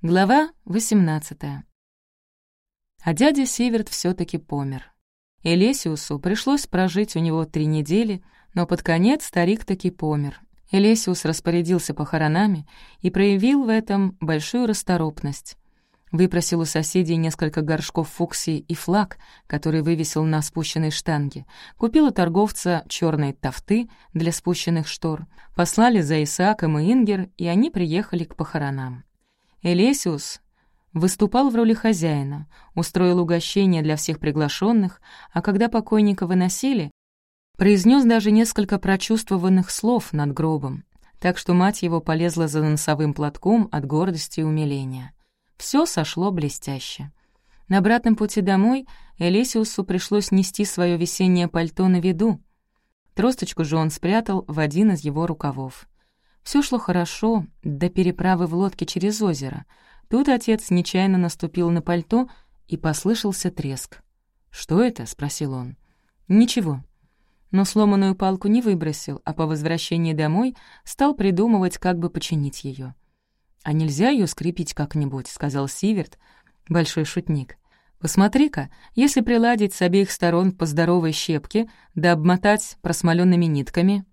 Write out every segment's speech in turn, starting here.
Глава 18 А дядя Северт все таки помер. Элесиусу пришлось прожить у него три недели, но под конец старик таки помер. Элесиус распорядился похоронами и проявил в этом большую расторопность. Выпросил у соседей несколько горшков фуксии и флаг, который вывесил на спущенной штанге. Купил у торговца черные тафты для спущенных штор. Послали за Исааком и Ингер, и они приехали к похоронам. Элесиус выступал в роли хозяина, устроил угощение для всех приглашенных, а когда покойника выносили, произнес даже несколько прочувствованных слов над гробом, так что мать его полезла за носовым платком от гордости и умиления. Все сошло блестяще. На обратном пути домой Элесиусу пришлось нести свое весеннее пальто на виду. Тросточку же он спрятал в один из его рукавов. Все шло хорошо, до переправы в лодке через озеро. Тут отец нечаянно наступил на пальто, и послышался треск. «Что это?» — спросил он. «Ничего». Но сломанную палку не выбросил, а по возвращении домой стал придумывать, как бы починить ее. «А нельзя ее скрепить как-нибудь?» — сказал Сиверт, большой шутник. «Посмотри-ка, если приладить с обеих сторон по здоровой щепке, да обмотать просмоленными нитками,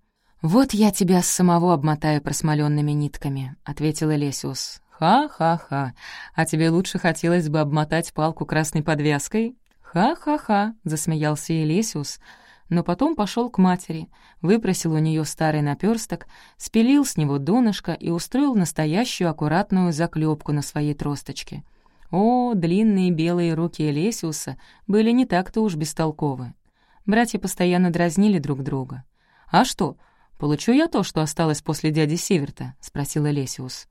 «Вот я тебя с самого обмотаю просмоленными нитками», — ответил Элесиус. «Ха-ха-ха. А тебе лучше хотелось бы обмотать палку красной подвязкой?» «Ха-ха-ха», — засмеялся Элесиус, но потом пошел к матери, выпросил у нее старый наперсток, спилил с него донышко и устроил настоящую аккуратную заклепку на своей тросточке. О, длинные белые руки Элесиуса были не так-то уж бестолковы. Братья постоянно дразнили друг друга. «А что, «Получу я то, что осталось после дяди Северта?» — спросил Элесиус.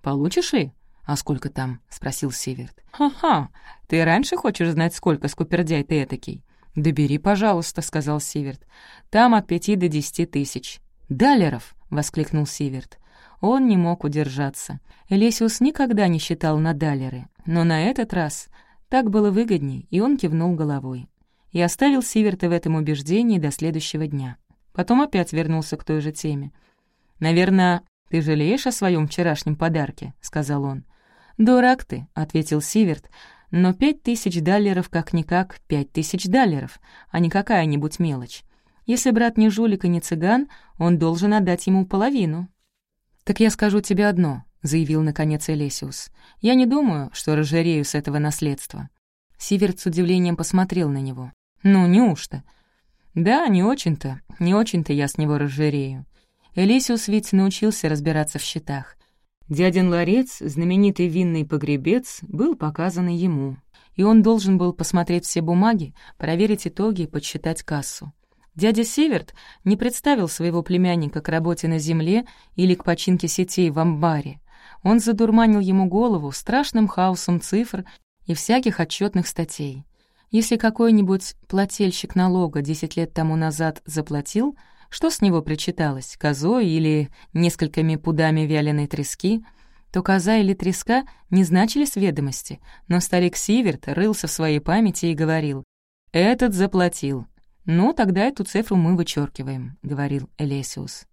«Получишь ли?» «А сколько там?» — спросил Северт. «Ха-ха! Ты раньше хочешь знать, сколько, скупердяй ты этакий?» «Да бери, пожалуйста», — сказал Северт. «Там от пяти до десяти тысяч». «Далеров!» — воскликнул Северт. Он не мог удержаться. Элесиус никогда не считал на далеры, но на этот раз так было выгодней, и он кивнул головой. И оставил Сиверта в этом убеждении до следующего дня. Потом опять вернулся к той же теме. «Наверное, ты жалеешь о своем вчерашнем подарке?» — сказал он. «Дурак ты», — ответил Сиверт, «но пять тысяч даллеров как-никак пять тысяч даллеров, а не какая-нибудь мелочь. Если брат не жулик и не цыган, он должен отдать ему половину». «Так я скажу тебе одно», — заявил наконец Элесиус. «Я не думаю, что разжирею с этого наследства». Сиверт с удивлением посмотрел на него. «Ну, неужто?» «Да, не очень-то, не очень-то я с него разжирею. Элисиус ведь научился разбираться в счетах. Дядин ларец, знаменитый винный погребец, был показан ему, и он должен был посмотреть все бумаги, проверить итоги и подсчитать кассу. Дядя Северт не представил своего племянника к работе на земле или к починке сетей в амбаре. Он задурманил ему голову страшным хаосом цифр и всяких отчетных статей. Если какой-нибудь плательщик налога 10 лет тому назад заплатил, что с него причиталось, козой или несколькими пудами вяленой трески, то коза или треска не значились в ведомости, но старик Сиверт рылся в своей памяти и говорил «Этот заплатил». «Ну, тогда эту цифру мы вычеркиваем», — говорил Элесиус.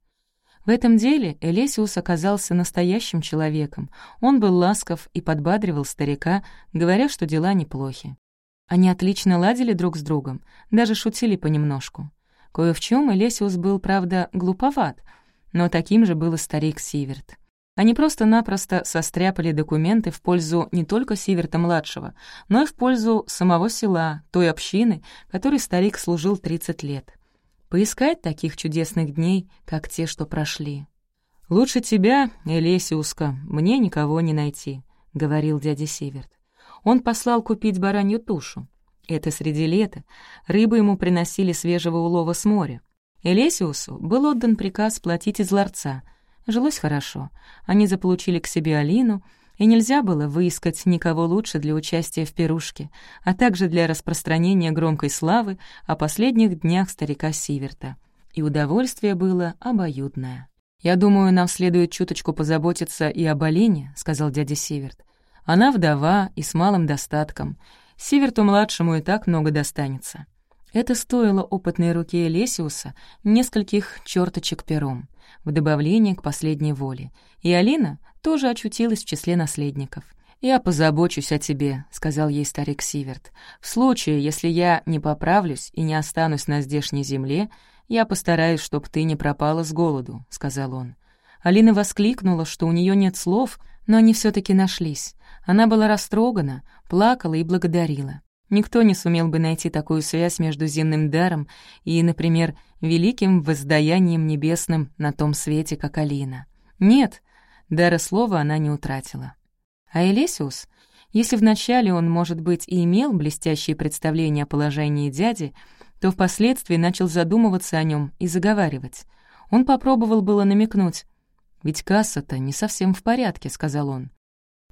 В этом деле Элесиус оказался настоящим человеком. Он был ласков и подбадривал старика, говоря, что дела неплохи. Они отлично ладили друг с другом, даже шутили понемножку. Кое в чем Элесиус был, правда, глуповат, но таким же был и старик Сиверт. Они просто-напросто состряпали документы в пользу не только Сиверта-младшего, но и в пользу самого села, той общины, которой старик служил 30 лет. Поискать таких чудесных дней, как те, что прошли. «Лучше тебя, Элесиуска, мне никого не найти», — говорил дядя Сиверт. Он послал купить баранью тушу. Это среди лета. Рыбу ему приносили свежего улова с моря. Элесиусу был отдан приказ платить из ларца. Жилось хорошо. Они заполучили к себе Алину, и нельзя было выискать никого лучше для участия в пирушке, а также для распространения громкой славы о последних днях старика Сиверта. И удовольствие было обоюдное. «Я думаю, нам следует чуточку позаботиться и об Алине», — сказал дядя Сиверт. Она вдова и с малым достатком. Сиверту-младшему и так много достанется. Это стоило опытной руке Элесиуса нескольких черточек пером, в добавление к последней воле, и Алина тоже очутилась в числе наследников. «Я позабочусь о тебе», — сказал ей старик Сиверт. «В случае, если я не поправлюсь и не останусь на здешней земле, я постараюсь, чтобы ты не пропала с голоду», — сказал он. Алина воскликнула, что у нее нет слов, но они все таки нашлись. Она была растрогана, плакала и благодарила. Никто не сумел бы найти такую связь между земным даром и, например, великим воздаянием небесным на том свете, как Алина. Нет, дара слова она не утратила. А Элесиус, если вначале он, может быть, и имел блестящие представления о положении дяди, то впоследствии начал задумываться о нем и заговаривать. Он попробовал было намекнуть. «Ведь касса-то не совсем в порядке», — сказал он.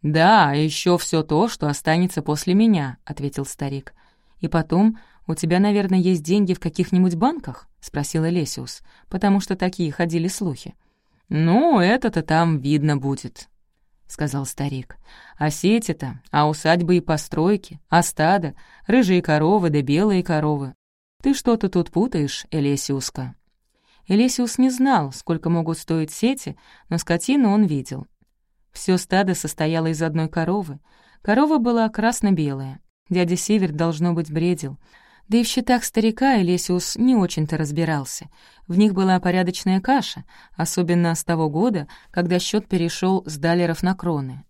«Да, а еще все то, что останется после меня», — ответил старик. «И потом, у тебя, наверное, есть деньги в каких-нибудь банках?» — спросил Элесиус, потому что такие ходили слухи. «Ну, это-то там видно будет», — сказал старик. «А сети-то, а усадьбы и постройки, а стадо, рыжие коровы да белые коровы. Ты что-то тут путаешь, Элесиуска». Элесиус не знал, сколько могут стоить сети, но скотину он видел. Все стадо состояло из одной коровы. Корова была красно-белая. Дядя Север, должно быть, бредил. Да и в счетах старика Элесиус не очень-то разбирался. В них была порядочная каша, особенно с того года, когда счет перешел с далеров на кроны.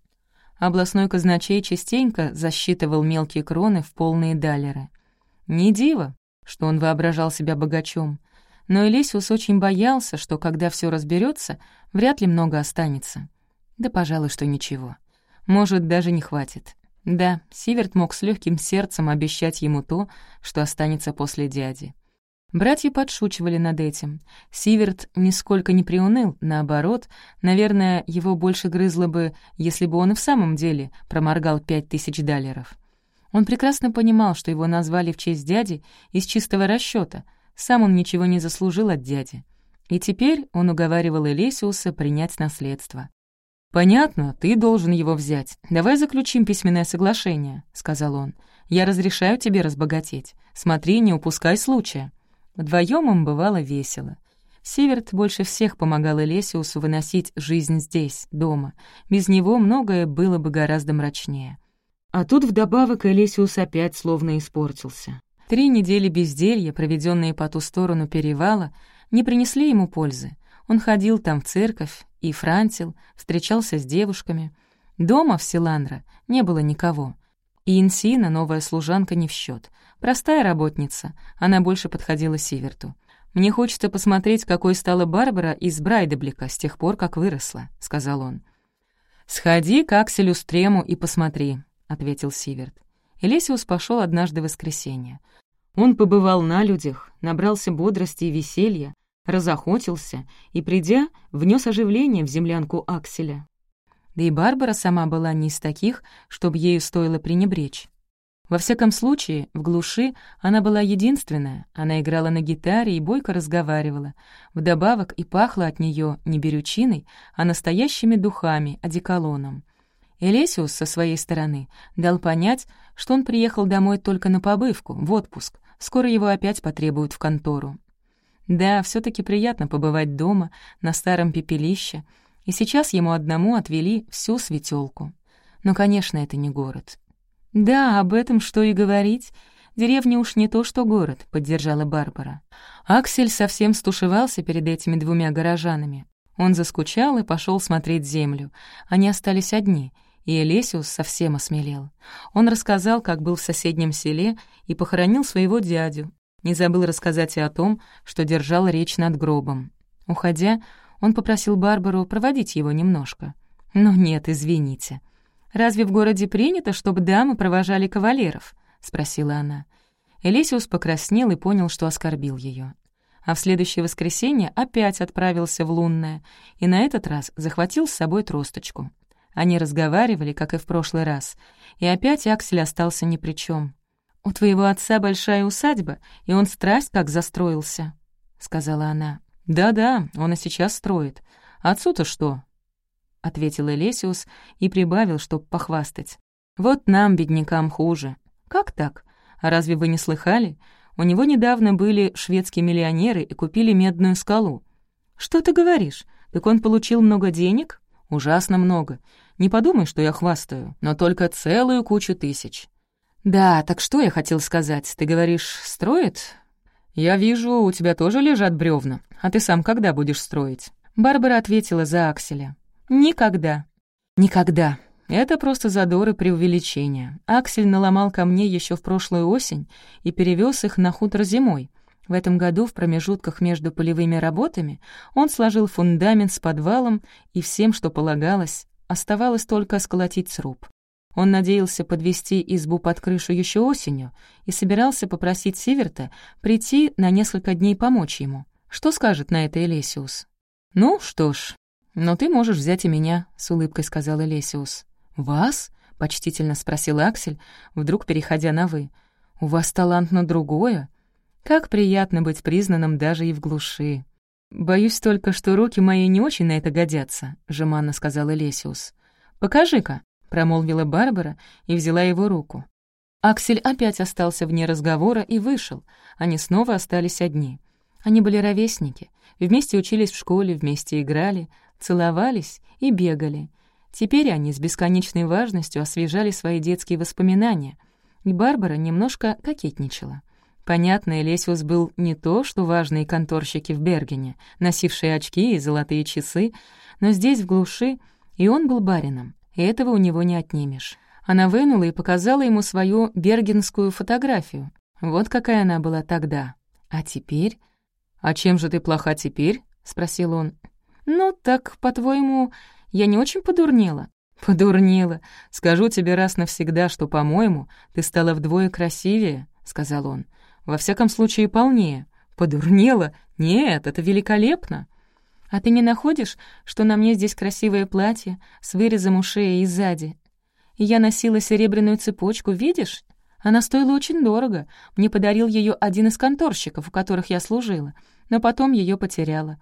Областной казначей частенько засчитывал мелкие кроны в полные далеры. Не диво, что он воображал себя богачом, но Элесиус очень боялся, что когда все разберется, вряд ли много останется. Да, пожалуй, что ничего. Может, даже не хватит. Да, Сиверт мог с легким сердцем обещать ему то, что останется после дяди. Братья подшучивали над этим. Сиверт нисколько не приуныл, наоборот, наверное, его больше грызло бы, если бы он и в самом деле проморгал пять тысяч далеров. Он прекрасно понимал, что его назвали в честь дяди из чистого расчета. Сам он ничего не заслужил от дяди. И теперь он уговаривал Элесиуса принять наследство. «Понятно, ты должен его взять. Давай заключим письменное соглашение», — сказал он. «Я разрешаю тебе разбогатеть. Смотри, не упускай случая». Вдвоем им бывало весело. Северт больше всех помогал Элесиусу выносить жизнь здесь, дома. Без него многое было бы гораздо мрачнее. А тут вдобавок Элесиус опять словно испортился. Три недели безделья, проведенные по ту сторону перевала, не принесли ему пользы. Он ходил там в церковь и франтил, встречался с девушками. Дома в Силанро не было никого. И Инсина, новая служанка, не в счет. Простая работница, она больше подходила Сиверту. «Мне хочется посмотреть, какой стала Барбара из Брайдеблика с тех пор, как выросла», — сказал он. «Сходи к Акселю Стрему и посмотри», — ответил Сиверт. Элесиус пошел однажды в воскресенье. Он побывал на людях, набрался бодрости и веселья, разохотился и, придя, внес оживление в землянку Акселя. Да и Барбара сама была не из таких, чтобы ею стоило пренебречь. Во всяком случае, в глуши она была единственная, она играла на гитаре и бойко разговаривала. Вдобавок и пахло от нее не берючиной, а настоящими духами, одеколоном. Элесиус, со своей стороны, дал понять, что он приехал домой только на побывку, в отпуск. Скоро его опять потребуют в контору. Да, все таки приятно побывать дома, на старом пепелище, и сейчас ему одному отвели всю светелку. Но, конечно, это не город. «Да, об этом что и говорить. Деревня уж не то, что город», — поддержала Барбара. Аксель совсем стушевался перед этими двумя горожанами. Он заскучал и пошел смотреть землю. Они остались одни, и Элесиус совсем осмелел. Он рассказал, как был в соседнем селе и похоронил своего дядю, не забыл рассказать и о том, что держал речь над гробом. Уходя, он попросил Барбару проводить его немножко. «Но нет, извините. Разве в городе принято, чтобы дамы провожали кавалеров?» — спросила она. Элисиус покраснел и понял, что оскорбил ее. А в следующее воскресенье опять отправился в Лунное и на этот раз захватил с собой тросточку. Они разговаривали, как и в прошлый раз, и опять Аксель остался ни при чем. «У твоего отца большая усадьба, и он страсть как застроился», — сказала она. «Да-да, он и сейчас строит. Отцу-то что?» — ответил Элесиус и прибавил, чтоб похвастать. «Вот нам, беднякам, хуже. Как так? А разве вы не слыхали? У него недавно были шведские миллионеры и купили медную скалу. «Что ты говоришь? Так он получил много денег?» «Ужасно много. Не подумай, что я хвастаю, но только целую кучу тысяч». «Да, так что я хотел сказать? Ты говоришь, строит?» «Я вижу, у тебя тоже лежат бревна. А ты сам когда будешь строить?» Барбара ответила за Акселя. «Никогда». «Никогда. Это просто задор и преувеличение. Аксель наломал камней еще в прошлую осень и перевез их на хутор зимой. В этом году в промежутках между полевыми работами он сложил фундамент с подвалом и всем, что полагалось, оставалось только сколотить сруб. Он надеялся подвести избу под крышу еще осенью и собирался попросить Сиверта прийти на несколько дней помочь ему. Что скажет на это Элесиус? «Ну, что ж, но ты можешь взять и меня», — с улыбкой сказал Элесиус. «Вас?» — почтительно спросил Аксель, вдруг переходя на «вы». «У вас талант на другое? Как приятно быть признанным даже и в глуши». «Боюсь только, что руки мои не очень на это годятся», — жеманно сказал Элесиус. «Покажи-ка», — промолвила Барбара и взяла его руку. Аксель опять остался вне разговора и вышел. Они снова остались одни. Они были ровесники, вместе учились в школе, вместе играли, целовались и бегали — Теперь они с бесконечной важностью освежали свои детские воспоминания, и Барбара немножко кокетничала. Понятно, Элесиус был не то, что важные конторщики в Бергене, носившие очки и золотые часы, но здесь, в глуши, и он был барином, этого у него не отнимешь. Она вынула и показала ему свою бергенскую фотографию. Вот какая она была тогда. А теперь... «А чем же ты плоха теперь?» — спросил он. «Ну, так, по-твоему, я не очень подурнела?» «Подурнела. Скажу тебе раз навсегда, что, по-моему, ты стала вдвое красивее», — сказал он. «Во всяком случае, полнее. Подурнела? Нет, это великолепно». «А ты не находишь, что на мне здесь красивое платье с вырезом у шеи и сзади? Я носила серебряную цепочку, видишь? Она стоила очень дорого. Мне подарил ее один из конторщиков, у которых я служила, но потом ее потеряла.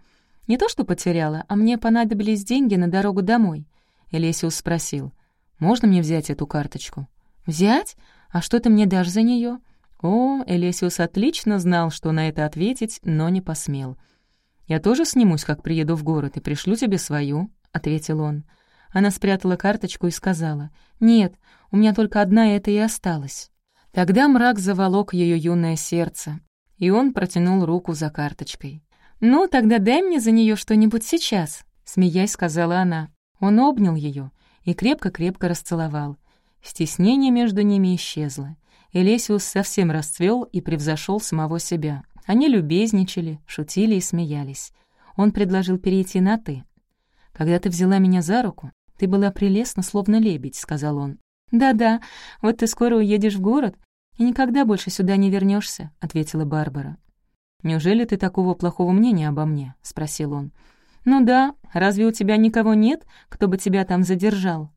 Не то что потеряла, а мне понадобились деньги на дорогу домой. Элесиус спросил, «Можно мне взять эту карточку?» «Взять? А что ты мне дашь за нее? О, Элесиус отлично знал, что на это ответить, но не посмел. «Я тоже снимусь, как приеду в город, и пришлю тебе свою», — ответил он. Она спрятала карточку и сказала, «Нет, у меня только одна это и осталась». Тогда мрак заволок ее юное сердце, и он протянул руку за карточкой. «Ну, тогда дай мне за нее что-нибудь сейчас», — смеясь сказала она. Он обнял ее и крепко-крепко расцеловал. Стеснение между ними исчезло. Элесиус совсем расцвел и превзошел самого себя. Они любезничали, шутили и смеялись. Он предложил перейти на «ты». «Когда ты взяла меня за руку, ты была прелестна, словно лебедь», — сказал он. «Да-да, вот ты скоро уедешь в город и никогда больше сюда не вернешься, ответила Барбара. «Неужели ты такого плохого мнения обо мне?» — спросил он. «Ну да, разве у тебя никого нет, кто бы тебя там задержал?»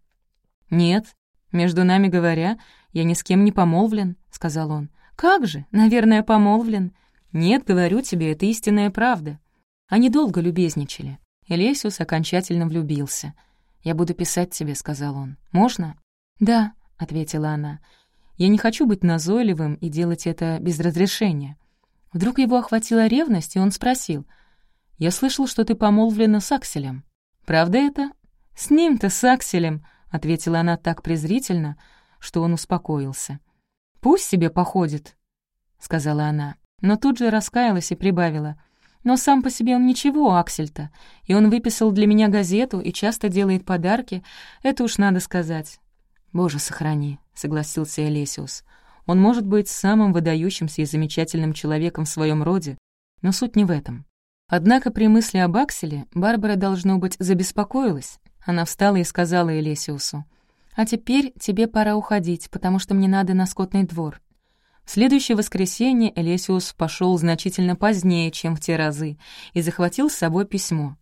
«Нет. Между нами говоря, я ни с кем не помолвлен», — сказал он. «Как же? Наверное, помолвлен». «Нет, говорю тебе, это истинная правда». Они долго любезничали. Элесиус окончательно влюбился. «Я буду писать тебе», — сказал он. «Можно?» «Да», — ответила она. «Я не хочу быть назойливым и делать это без разрешения. Вдруг его охватила ревность, и он спросил. «Я слышал, что ты помолвлена с Акселем. Правда это?» «С ним-то, с Акселем», — ответила она так презрительно, что он успокоился. «Пусть себе походит», — сказала она, но тут же раскаялась и прибавила. «Но сам по себе он ничего, Аксель-то, и он выписал для меня газету и часто делает подарки, это уж надо сказать». «Боже, сохрани», — согласился Элесиус. Он может быть самым выдающимся и замечательным человеком в своем роде, но суть не в этом. Однако при мысли об Акселе Барбара, должно быть, забеспокоилась. Она встала и сказала Элесиусу, «А теперь тебе пора уходить, потому что мне надо на скотный двор». Следующее воскресенье Элесиус пошел значительно позднее, чем в те разы, и захватил с собой письмо.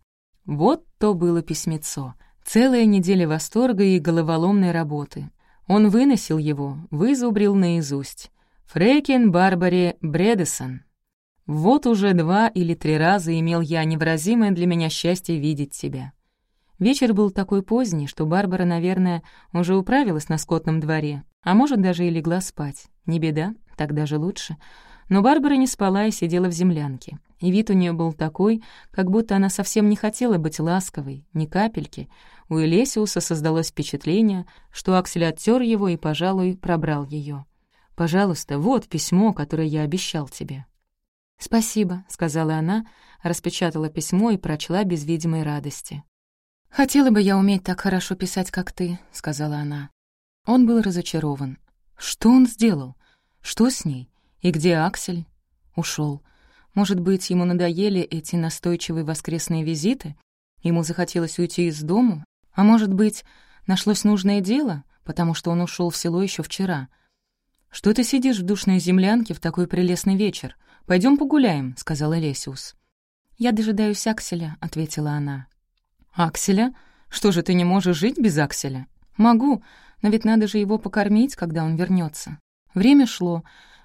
Вот то было письмецо. Целая неделя восторга и головоломной работы. Он выносил его, вызубрил наизусть. «Фрейкин Барбаре Бредесон». Вот уже два или три раза имел я невыразимое для меня счастье видеть тебя. Вечер был такой поздний, что Барбара, наверное, уже управилась на скотном дворе, а может, даже и легла спать. Не беда, так даже лучше. Но Барбара не спала и сидела в землянке. И вид у нее был такой, как будто она совсем не хотела быть ласковой, ни капельки. У Элесиуса создалось впечатление, что Аксель оттер его и, пожалуй, пробрал ее. «Пожалуйста, вот письмо, которое я обещал тебе». «Спасибо», — сказала она, распечатала письмо и прочла без видимой радости. «Хотела бы я уметь так хорошо писать, как ты», — сказала она. Он был разочарован. Что он сделал? Что с ней? И где Аксель? Ушел. Может быть, ему надоели эти настойчивые воскресные визиты? Ему захотелось уйти из дому? А может быть, нашлось нужное дело, потому что он ушел в село еще вчера? «Что ты сидишь в душной землянке в такой прелестный вечер? Пойдем погуляем», — сказала Лесиус. «Я дожидаюсь Акселя», — ответила она. «Акселя? Что же, ты не можешь жить без Акселя?» «Могу, но ведь надо же его покормить, когда он вернется. Время шло,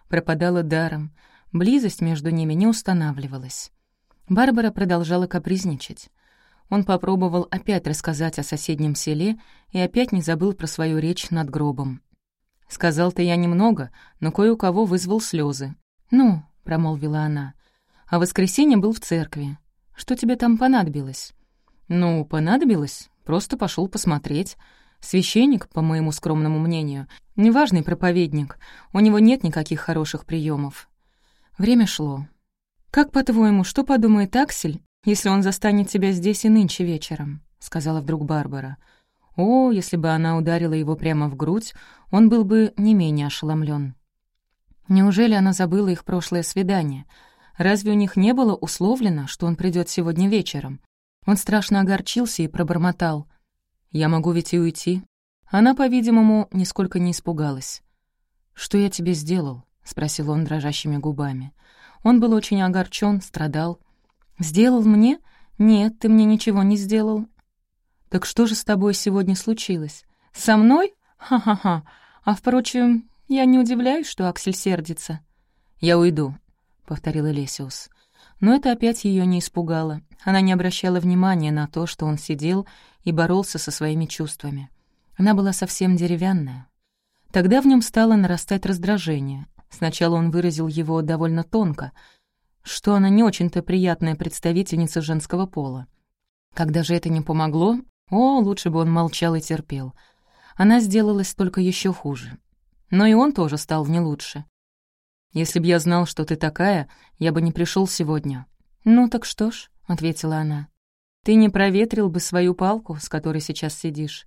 пропадало даром, близость между ними не устанавливалась. Барбара продолжала капризничать. Он попробовал опять рассказать о соседнем селе и опять не забыл про свою речь над гробом. «Сказал-то я немного, но кое у кого вызвал слезы. «Ну», — промолвила она, — «а воскресенье был в церкви. Что тебе там понадобилось?» «Ну, понадобилось. Просто пошел посмотреть. Священник, по моему скромному мнению, неважный проповедник. У него нет никаких хороших приемов. Время шло. «Как, по-твоему, что подумает Аксель, если он застанет тебя здесь и нынче вечером?» — сказала вдруг Барбара. О, если бы она ударила его прямо в грудь, он был бы не менее ошеломлен. Неужели она забыла их прошлое свидание? Разве у них не было условлено, что он придет сегодня вечером? Он страшно огорчился и пробормотал. «Я могу ведь и уйти». Она, по-видимому, нисколько не испугалась. «Что я тебе сделал?» — спросил он дрожащими губами. Он был очень огорчен, страдал. «Сделал мне? Нет, ты мне ничего не сделал». «Так что же с тобой сегодня случилось? Со мной? Ха-ха-ха. А, впрочем, я не удивляюсь, что Аксель сердится». «Я уйду», — повторил Элесиус. Но это опять ее не испугало. Она не обращала внимания на то, что он сидел и боролся со своими чувствами. Она была совсем деревянная. Тогда в нем стало нарастать раздражение. Сначала он выразил его довольно тонко, что она не очень-то приятная представительница женского пола. Когда же это не помогло, о, лучше бы он молчал и терпел. Она сделалась только еще хуже. Но и он тоже стал не лучше. Если б я знал, что ты такая, я бы не пришел сегодня». «Ну так что ж», — ответила она. «Ты не проветрил бы свою палку, с которой сейчас сидишь».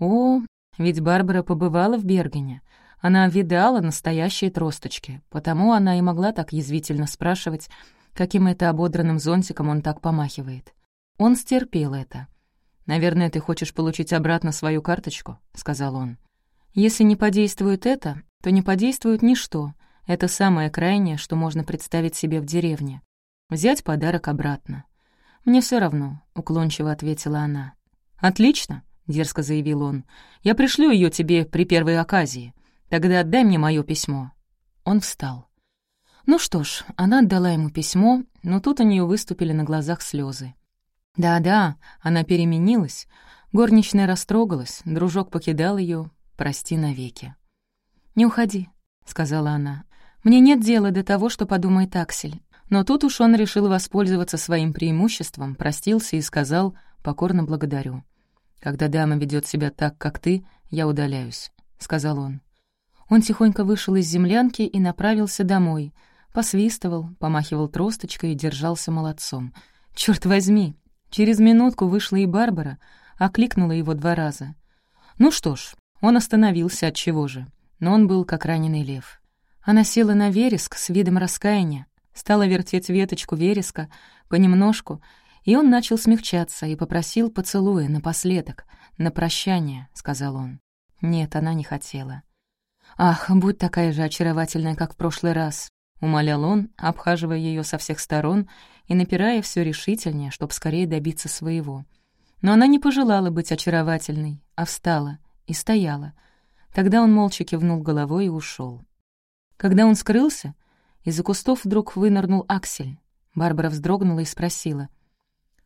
«О, ведь Барбара побывала в Бергене. Она видала настоящие тросточки, потому она и могла так язвительно спрашивать, каким это ободранным зонтиком он так помахивает. Он стерпел это. «Наверное, ты хочешь получить обратно свою карточку», — сказал он. «Если не подействует это, то не подействует ничто, это самое крайнее, что можно представить себе в деревне. Взять подарок обратно. «Мне все равно», — уклончиво ответила она. «Отлично», — дерзко заявил он. «Я пришлю ее тебе при первой оказии. Тогда отдай мне мое письмо». Он встал. Ну что ж, она отдала ему письмо, но тут у нее выступили на глазах слезы. Да-да, она переменилась. Горничная растрогалась, дружок покидал ее. Прости навеки. «Не уходи», — сказала она. Мне нет дела до того, что подумает Аксель. Но тут уж он решил воспользоваться своим преимуществом, простился и сказал «покорно благодарю». «Когда дама ведет себя так, как ты, я удаляюсь», — сказал он. Он тихонько вышел из землянки и направился домой. Посвистывал, помахивал тросточкой и держался молодцом. Черт возьми! Через минутку вышла и Барбара, окликнула его два раза. Ну что ж, он остановился от чего же, но он был как раненый лев. Она села на вереск с видом раскаяния, стала вертеть веточку вереска понемножку, и он начал смягчаться и попросил поцелуя напоследок, на прощание, — сказал он. Нет, она не хотела. «Ах, будь такая же очаровательная, как в прошлый раз», — умолял он, обхаживая ее со всех сторон и напирая все решительнее, чтобы скорее добиться своего. Но она не пожелала быть очаровательной, а встала и стояла. Тогда он молча кивнул головой и ушел. Когда он скрылся, из-за кустов вдруг вынырнул Аксель. Барбара вздрогнула и спросила.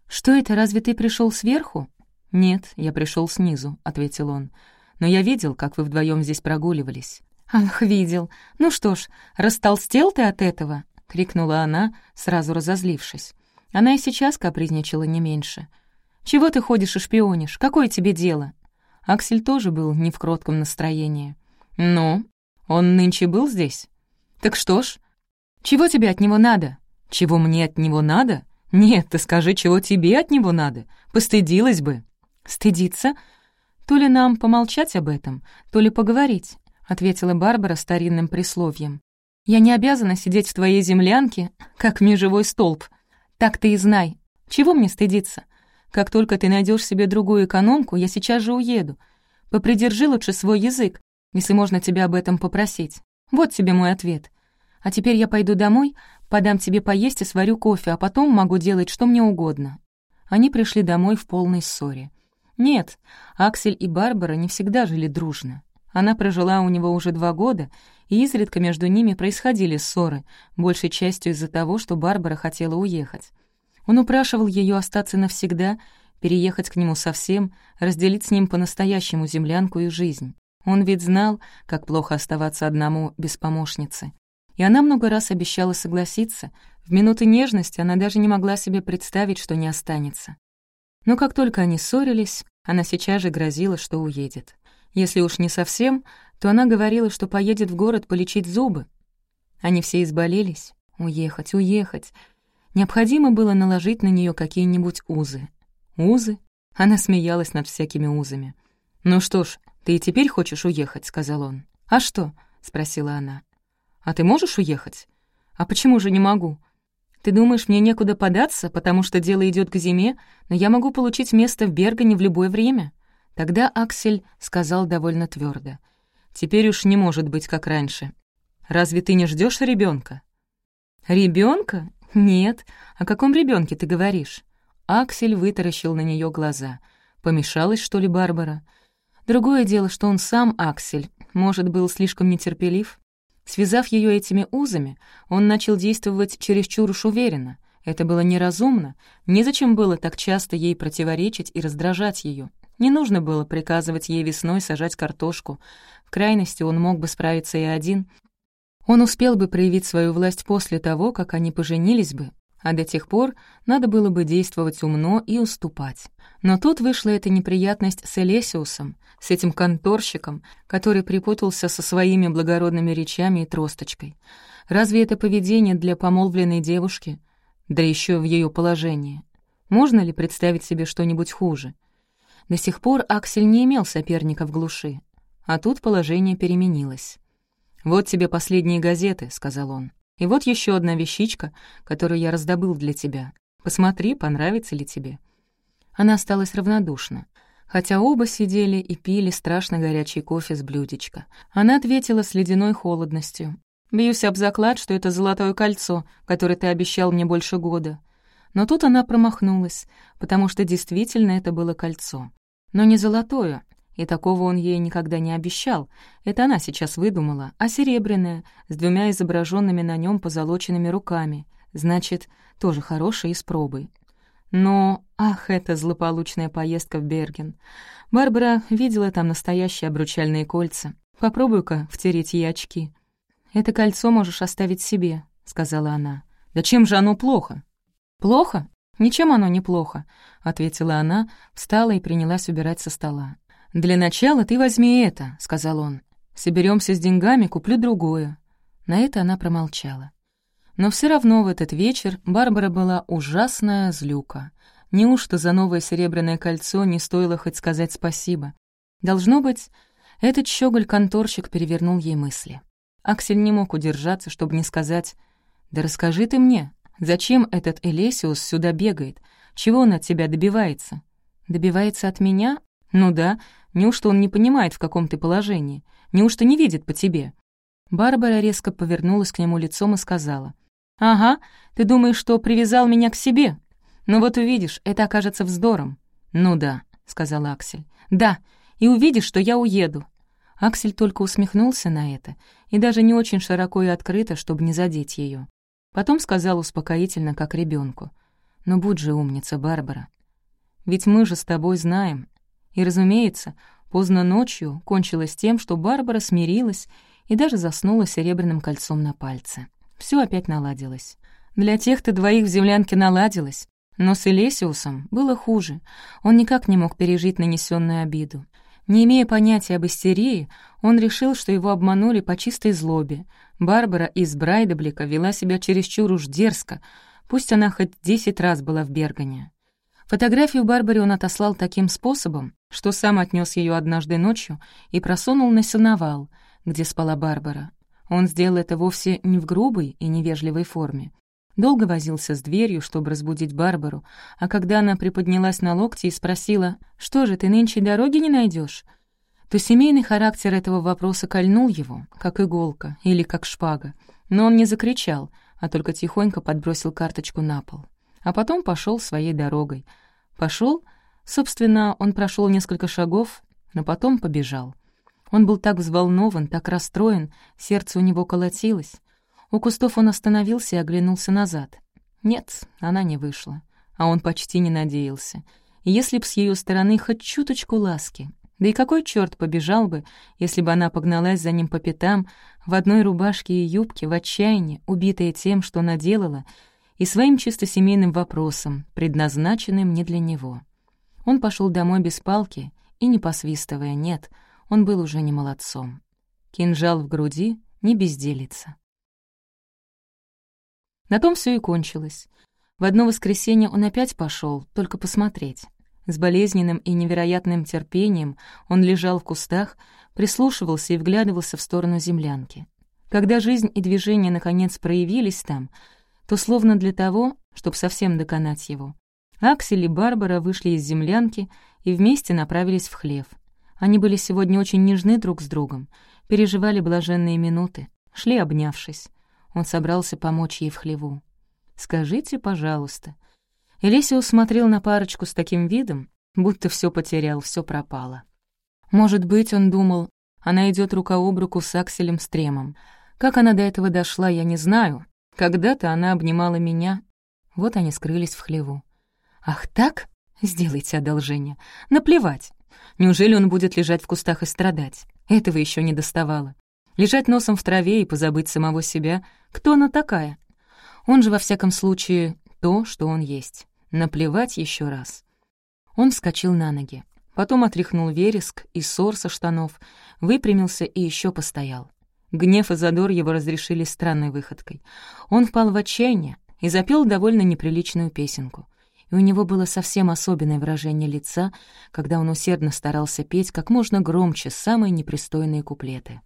«Что это, разве ты пришел сверху?» «Нет, я пришел снизу», — ответил он. «Но я видел, как вы вдвоем здесь прогуливались. «Ах, видел. Ну что ж, растолстел ты от этого?» — крикнула она, сразу разозлившись. Она и сейчас капризничала не меньше. «Чего ты ходишь и шпионишь? Какое тебе дело?» Аксель тоже был не в кротком настроении. «Ну, он нынче был здесь?» «Так что ж, чего тебе от него надо?» «Чего мне от него надо? Нет, ты скажи, чего тебе от него надо? Постыдилась бы». «Стыдиться? То ли нам помолчать об этом, то ли поговорить», — ответила Барбара старинным присловием. «Я не обязана сидеть в твоей землянке, как межевой столб. Так ты и знай. Чего мне стыдиться? Как только ты найдешь себе другую экономку, я сейчас же уеду. Попридержи лучше свой язык, если можно тебя об этом попросить. Вот тебе мой ответ. А теперь я пойду домой, подам тебе поесть и сварю кофе, а потом могу делать что мне угодно». Они пришли домой в полной ссоре. Нет, Аксель и Барбара не всегда жили дружно. Она прожила у него уже два года, и изредка между ними происходили ссоры, большей частью из-за того, что Барбара хотела уехать. Он упрашивал ее остаться навсегда, переехать к нему совсем, разделить с ним по-настоящему землянку и жизнь. Он ведь знал, как плохо оставаться одному без помощницы. И она много раз обещала согласиться. В минуты нежности она даже не могла себе представить, что не останется. Но как только они ссорились, она сейчас же грозила, что уедет. Если уж не совсем, то она говорила, что поедет в город полечить зубы. Они все изболелись. Уехать, уехать. Необходимо было наложить на нее какие-нибудь узы. Узы? Она смеялась над всякими узами. «Ну что ж, ты и теперь хочешь уехать», — сказал он. «А что?» — спросила она. «А ты можешь уехать?» «А почему же не могу?» «Ты думаешь, мне некуда податься, потому что дело идет к зиме, но я могу получить место в Бергане в любое время?» Тогда Аксель сказал довольно твердо: «Теперь уж не может быть, как раньше. Разве ты не ждешь ребенка? Ребенка? «Нет. О каком ребенке ты говоришь?» Аксель вытаращил на нее глаза. Помешалась, что ли, Барбара? Другое дело, что он сам, Аксель, может, был слишком нетерпелив. Связав ее этими узами, он начал действовать чересчур уж уверенно. Это было неразумно. Незачем было так часто ей противоречить и раздражать ее. Не нужно было приказывать ей весной сажать картошку. В крайности он мог бы справиться и один, он успел бы проявить свою власть после того, как они поженились бы, а до тех пор надо было бы действовать умно и уступать. Но тут вышла эта неприятность с Элесиусом, с этим конторщиком, который припутался со своими благородными речами и тросточкой. Разве это поведение для помолвленной девушки, да еще в ее положении? Можно ли представить себе что-нибудь хуже? До сих пор Аксель не имел соперника в глуши, а тут положение переменилось. «Вот тебе последние газеты», — сказал он. «И вот еще одна вещичка, которую я раздобыл для тебя. Посмотри, понравится ли тебе». Она осталась равнодушна. Хотя оба сидели и пили страшно горячий кофе с блюдечка. Она ответила с ледяной холодностью. «Бьюсь об заклад, что это золотое кольцо, которое ты обещал мне больше года». Но тут она промахнулась, потому что действительно это было кольцо. Но не золотое, и такого он ей никогда не обещал. Это она сейчас выдумала, а серебряное, с двумя изображенными на нем позолоченными руками. Значит, тоже хорошая и с. Но, ах, эта злополучная поездка в Берген. Барбара видела там настоящие обручальные кольца. Попробуй-ка втереть ей очки. «Это кольцо можешь оставить себе», — сказала она. «Да чем же оно плохо?» «Плохо? Ничем оно не плохо», — ответила она, встала и принялась убирать со стола. «Для начала ты возьми это», — сказал он. Соберемся с деньгами, куплю другое». На это она промолчала. Но все равно в этот вечер Барбара была ужасная злюка. Неужто за новое серебряное кольцо не стоило хоть сказать спасибо? Должно быть, этот щеголь-конторщик перевернул ей мысли. Аксель не мог удержаться, чтобы не сказать «Да расскажи ты мне, зачем этот Элесиус сюда бегает? Чего он от тебя добивается?» «Добивается от меня? Ну да, Неужто он не понимает, в каком ты положении? Неужто не видит по тебе?» Барбара резко повернулась к нему лицом и сказала. «Ага, ты думаешь, что привязал меня к себе? Ну вот увидишь, это окажется вздором». «Ну да», — сказал Аксель. «Да, и увидишь, что я уеду». Аксель только усмехнулся на это, и даже не очень широко и открыто, чтобы не задеть ее. Потом сказал успокоительно, как ребенку: «Ну будь же умница, Барбара. Ведь мы же с тобой знаем, и, разумеется, поздно ночью кончилось тем, что Барбара смирилась и даже заснула серебряным кольцом на пальце. Все опять наладилось. Для тех-то двоих в землянке наладилось, но с Элесиусом было хуже. Он никак не мог пережить нанесенную обиду. Не имея понятия об истерии, он решил, что его обманули по чистой злобе. Барбара из Брайдеблика вела себя чересчур уж дерзко, пусть она хоть десять раз была в Бергане. Фотографию Барбаре он отослал таким способом, что сам отнес ее однажды ночью и просунул на сеновал, где спала Барбара. Он сделал это вовсе не в грубой и невежливой форме. Долго возился с дверью, чтобы разбудить Барбару, а когда она приподнялась на локти и спросила, «Что же, ты нынче дороги не найдешь? то семейный характер этого вопроса кольнул его, как иголка или как шпага, но он не закричал, а только тихонько подбросил карточку на пол а потом пошел своей дорогой. Пошел, собственно, он прошел несколько шагов, но потом побежал. Он был так взволнован, так расстроен, сердце у него колотилось. У кустов он остановился и оглянулся назад. Нет, она не вышла, а он почти не надеялся. Если б с ее стороны хоть чуточку ласки. Да и какой черт побежал бы, если бы она погналась за ним по пятам, в одной рубашке и юбке, в отчаянии, убитая тем, что наделала, и своим чисто семейным вопросом, предназначенным не для него. Он пошел домой без палки и, не посвистывая «нет», он был уже не молодцом. Кинжал в груди не безделится. На том все и кончилось. В одно воскресенье он опять пошел, только посмотреть. С болезненным и невероятным терпением он лежал в кустах, прислушивался и вглядывался в сторону землянки. Когда жизнь и движение наконец проявились там — то словно для того, чтобы совсем доконать его. Аксель и Барбара вышли из землянки и вместе направились в хлев. Они были сегодня очень нежны друг с другом, переживали блаженные минуты, шли обнявшись. Он собрался помочь ей в хлеву. «Скажите, пожалуйста». Элисиус смотрел на парочку с таким видом, будто все потерял, все пропало. Может быть, он думал, она идет рука об руку с Акселем Стремом. Как она до этого дошла, я не знаю, когда-то она обнимала меня. Вот они скрылись в хлеву. «Ах так? Сделайте одолжение. Наплевать. Неужели он будет лежать в кустах и страдать? Этого еще не доставало. Лежать носом в траве и позабыть самого себя. Кто она такая? Он же, во всяком случае, то, что он есть. Наплевать еще раз. Он вскочил на ноги. Потом отряхнул вереск и ссор со штанов, выпрямился и еще постоял. Гнев и задор его разрешили странной выходкой. Он впал в отчаяние и запел довольно неприличную песенку. И у него было совсем особенное выражение лица, когда он усердно старался петь как можно громче самые непристойные куплеты.